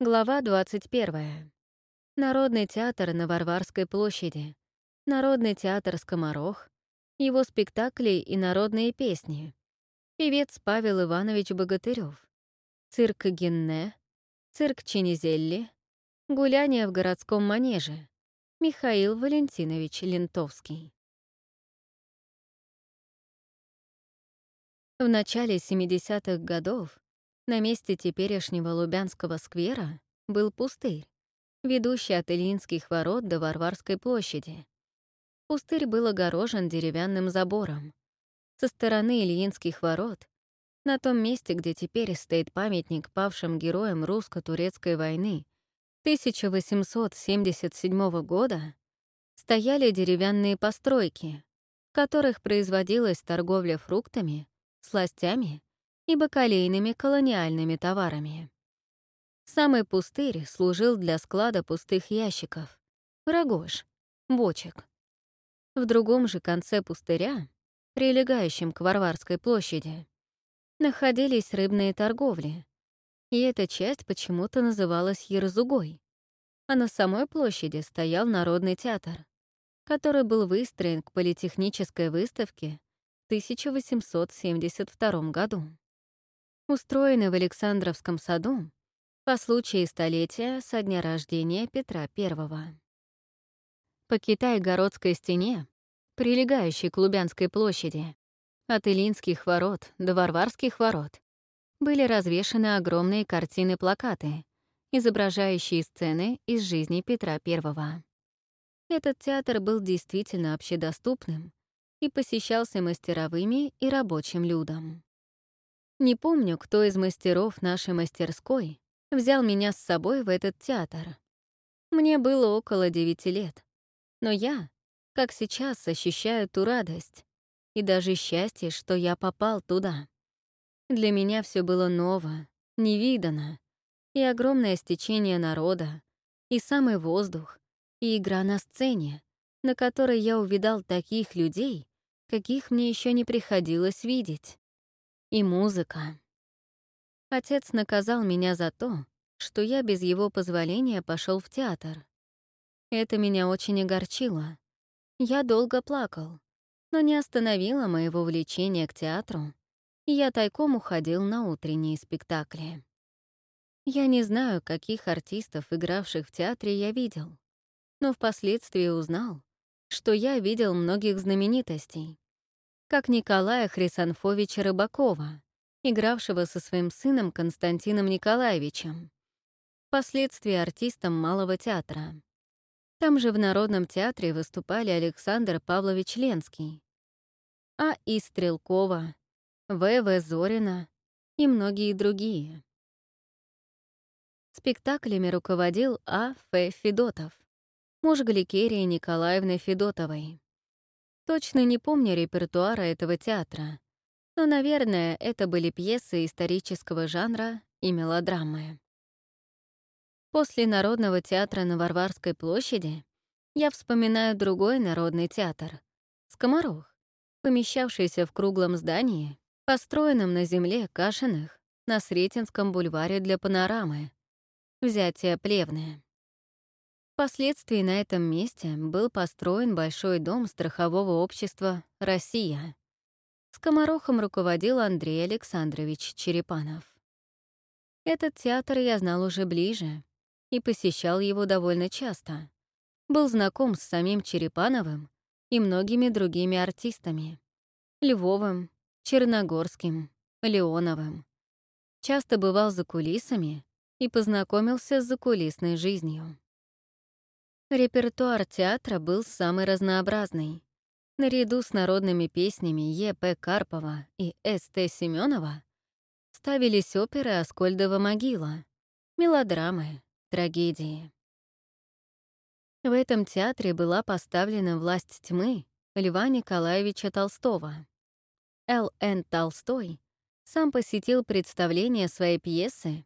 Глава 21. Народный театр на Варварской площади. Народный театр «Скоморох». Его спектакли и народные песни. Певец Павел Иванович Богатырев. Цирк Гинне. Цирк Чинизелли. Гуляние в городском манеже. Михаил Валентинович Лентовский. В начале 70-х годов на месте теперешнего Лубянского сквера был пустырь, ведущий от Ильинских ворот до Варварской площади. Пустырь был огорожен деревянным забором. Со стороны Ильинских ворот, на том месте, где теперь стоит памятник павшим героям русско-турецкой войны 1877 года, стояли деревянные постройки, в которых производилась торговля фруктами, сластями и бакалейными колониальными товарами. Самый пустырь служил для склада пустых ящиков, рогож, бочек. В другом же конце пустыря, прилегающем к Варварской площади, находились рыбные торговли, и эта часть почему-то называлась Ерзугой, а на самой площади стоял Народный театр, который был выстроен к политехнической выставке в 1872 году устроенный в Александровском саду по случаю столетия со дня рождения Петра I. По Китай-городской стене, прилегающей к Лубянской площади, от Илинских ворот до Варварских ворот, были развешаны огромные картины-плакаты, изображающие сцены из жизни Петра I. Этот театр был действительно общедоступным и посещался мастеровыми и рабочим людом. Не помню, кто из мастеров нашей мастерской взял меня с собой в этот театр. Мне было около девяти лет. Но я, как сейчас, ощущаю ту радость и даже счастье, что я попал туда. Для меня все было ново, невиданно, и огромное стечение народа, и самый воздух, и игра на сцене, на которой я увидал таких людей, каких мне еще не приходилось видеть и музыка. Отец наказал меня за то, что я без его позволения пошел в театр. Это меня очень огорчило. Я долго плакал, но не остановило моего влечения к театру, и я тайком уходил на утренние спектакли. Я не знаю, каких артистов, игравших в театре, я видел, но впоследствии узнал, что я видел многих знаменитостей, как Николая Хрисанфовича Рыбакова, игравшего со своим сыном Константином Николаевичем, впоследствии артистом Малого театра. Там же в Народном театре выступали Александр Павлович Ленский, А. И. Стрелкова, В. В. Зорина и многие другие. Спектаклями руководил А. Ф. Федотов, муж Гликерии Николаевны Федотовой. Точно не помню репертуара этого театра, но, наверное, это были пьесы исторического жанра и мелодрамы. После Народного театра на Варварской площади я вспоминаю другой народный театр — «Скоморох», помещавшийся в круглом здании, построенном на земле Кашиных на Сретенском бульваре для панорамы. Взятие плевное. Впоследствии на этом месте был построен большой дом страхового общества «Россия». Скоморохом руководил Андрей Александрович Черепанов. Этот театр я знал уже ближе и посещал его довольно часто. Был знаком с самим Черепановым и многими другими артистами. Львовым, Черногорским, Леоновым. Часто бывал за кулисами и познакомился с закулисной жизнью. Репертуар театра был самый разнообразный. Наряду с народными песнями Е.П. Карпова и С.Т. Семенова ставились оперы Аскольдова могила, мелодрамы, трагедии. В этом театре была поставлена «Власть тьмы» Льва Николаевича Толстого. Л.Н. Толстой сам посетил представление своей пьесы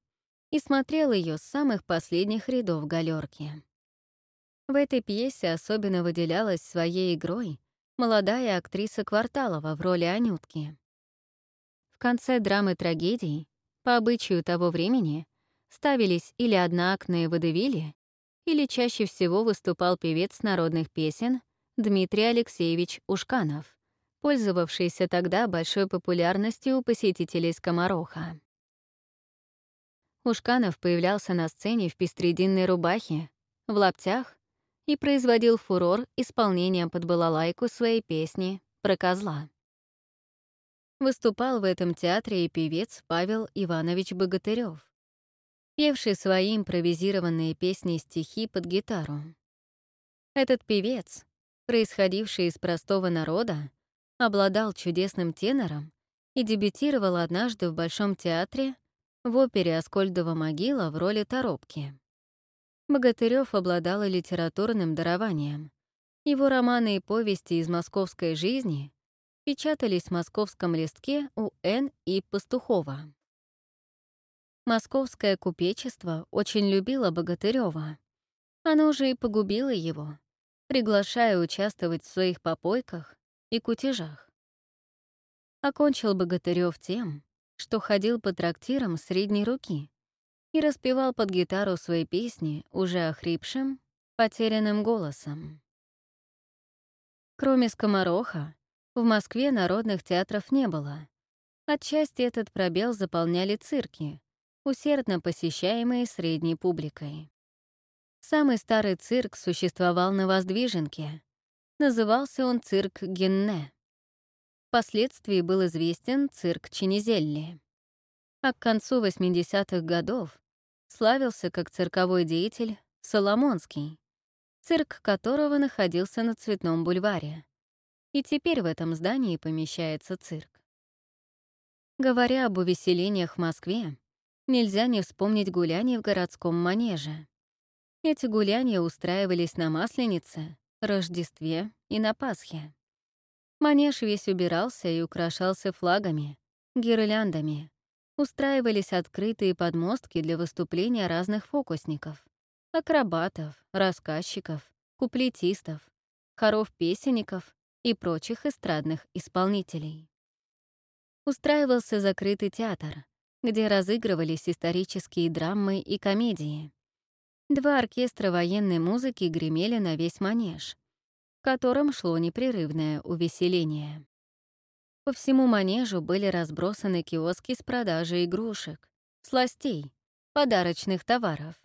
и смотрел ее с самых последних рядов галерки. В этой пьесе особенно выделялась своей игрой молодая актриса Кварталова в роли Анютки. В конце драмы трагедии, по обычаю того времени, ставились или одноактные водевили, или чаще всего выступал певец народных песен Дмитрий Алексеевич Ушканов, пользовавшийся тогда большой популярностью у посетителей скомороха. Ушканов появлялся на сцене в пестрединной рубахе, в лаптях и производил фурор исполнением под балалайку своей песни про козла. Выступал в этом театре и певец Павел Иванович Богатырев, певший свои импровизированные песни и стихи под гитару. Этот певец, происходивший из простого народа, обладал чудесным тенором и дебютировал однажды в Большом театре в опере «Аскольдова могила» в роли Торопки. Богатырев обладал литературным дарованием. Его романы и повести из московской жизни печатались в московском листке у Н. и Пастухова. Московское купечество очень любило Богатырева. Оно же и погубило его, приглашая участвовать в своих попойках и кутежах. Окончил Богатырев тем, что ходил по трактирам средней руки и распевал под гитару свои песни уже охрипшим, потерянным голосом. Кроме скомороха, в Москве народных театров не было. Отчасти этот пробел заполняли цирки, усердно посещаемые средней публикой. Самый старый цирк существовал на Воздвиженке. Назывался он цирк Генне. Впоследствии был известен цирк Чинизелли. А к концу 80-х годов славился как цирковой деятель Соломонский, цирк которого находился на Цветном бульваре. И теперь в этом здании помещается цирк. Говоря об увеселениях в Москве, нельзя не вспомнить гуляний в городском манеже. Эти гуляния устраивались на Масленице, Рождестве и на Пасхе. Манеж весь убирался и украшался флагами, гирляндами. Устраивались открытые подмостки для выступления разных фокусников, акробатов, рассказчиков, куплетистов, хоров-песенников и прочих эстрадных исполнителей. Устраивался закрытый театр, где разыгрывались исторические драмы и комедии. Два оркестра военной музыки гремели на весь манеж, в котором шло непрерывное увеселение. По всему манежу были разбросаны киоски с продажей игрушек, сластей, подарочных товаров.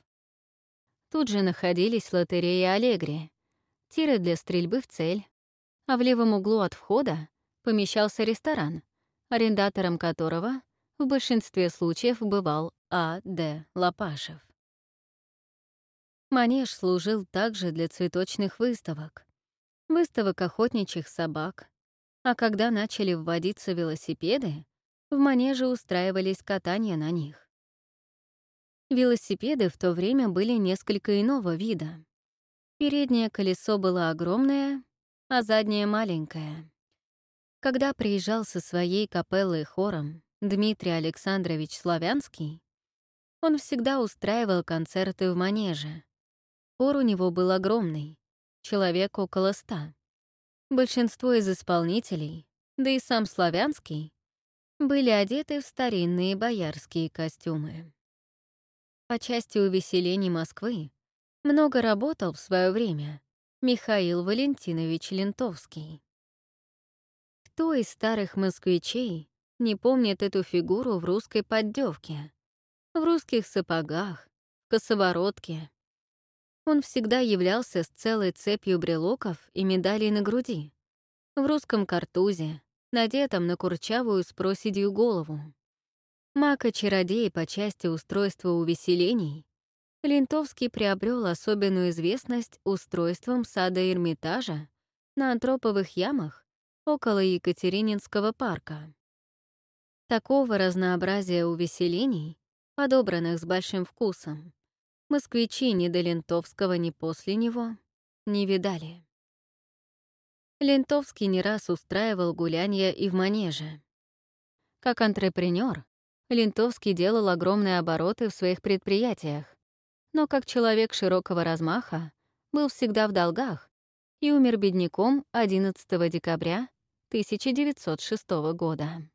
Тут же находились лотереи «Аллегри», тиры для стрельбы в цель, а в левом углу от входа помещался ресторан, арендатором которого в большинстве случаев бывал А. Д. Лопашев. Манеж служил также для цветочных выставок, выставок охотничьих собак, а когда начали вводиться велосипеды, в манеже устраивались катания на них. Велосипеды в то время были несколько иного вида. Переднее колесо было огромное, а заднее — маленькое. Когда приезжал со своей капеллой хором Дмитрий Александрович Славянский, он всегда устраивал концерты в манеже. Хор у него был огромный, человек около ста. Большинство из исполнителей, да и сам Славянский, были одеты в старинные боярские костюмы. По части увеселений Москвы много работал в свое время Михаил Валентинович Лентовский. Кто из старых москвичей не помнит эту фигуру в русской поддевке, в русских сапогах, косоворотке, он всегда являлся с целой цепью брелоков и медалей на груди, в русском картузе, надетом на курчавую с проседью голову. Мака-чародей по части устройства увеселений, Лентовский приобрел особенную известность устройством сада Эрмитажа на антроповых ямах около Екатерининского парка. Такого разнообразия увеселений, подобранных с большим вкусом, москвичи ни до Лентовского, ни после него не видали. Лентовский не раз устраивал гулянья и в манеже. Как антрепренер, Лентовский делал огромные обороты в своих предприятиях, но как человек широкого размаха был всегда в долгах и умер бедняком 11 декабря 1906 года.